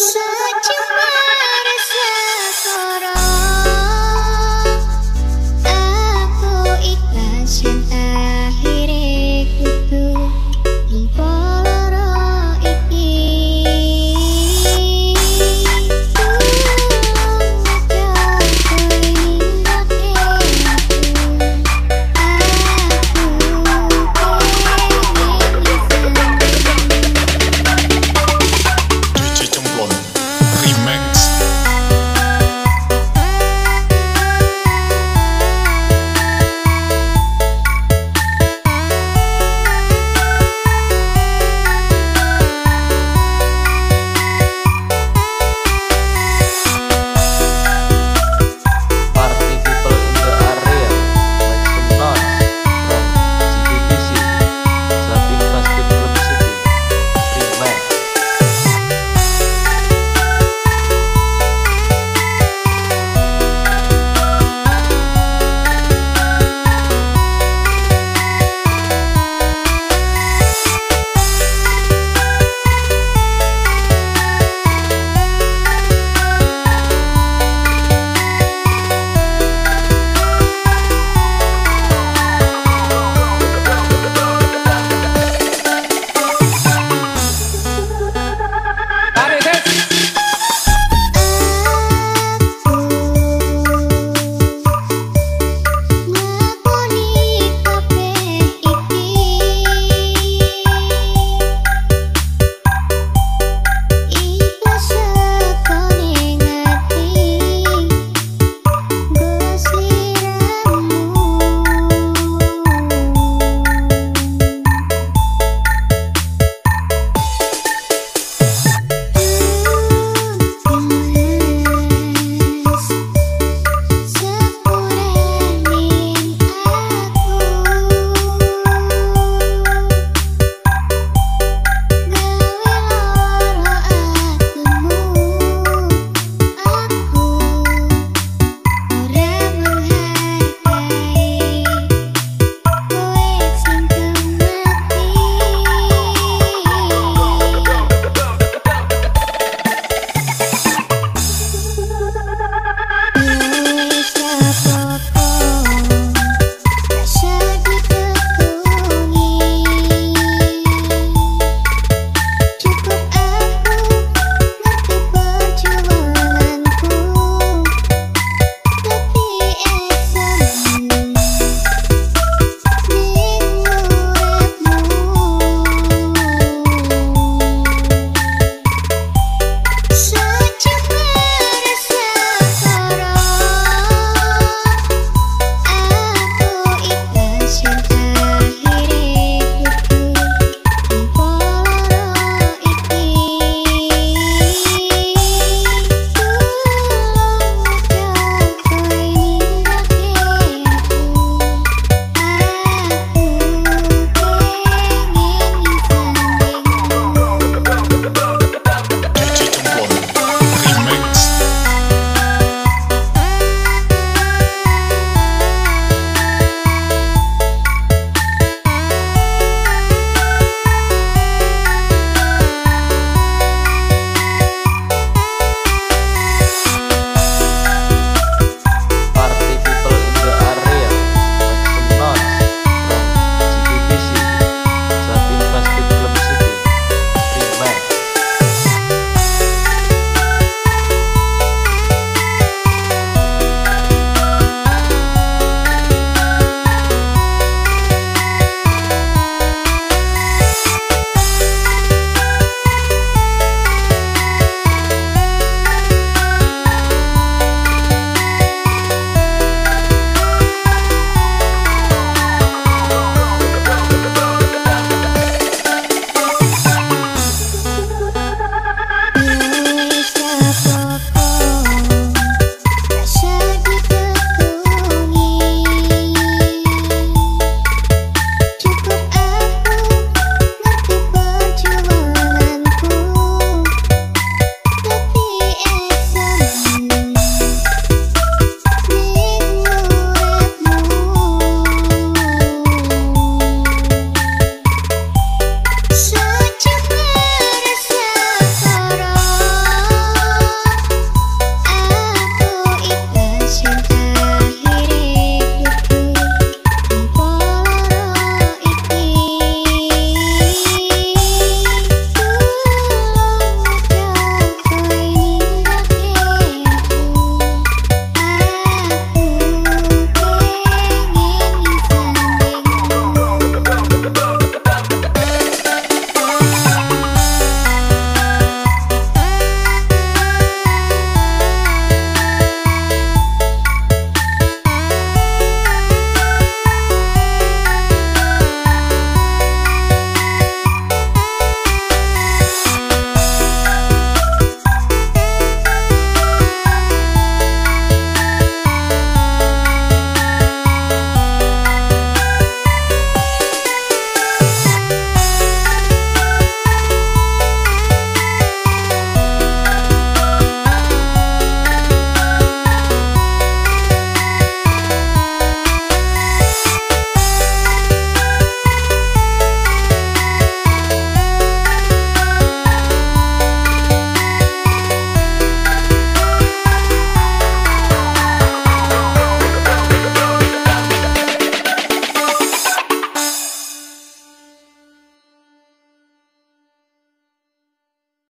सोच में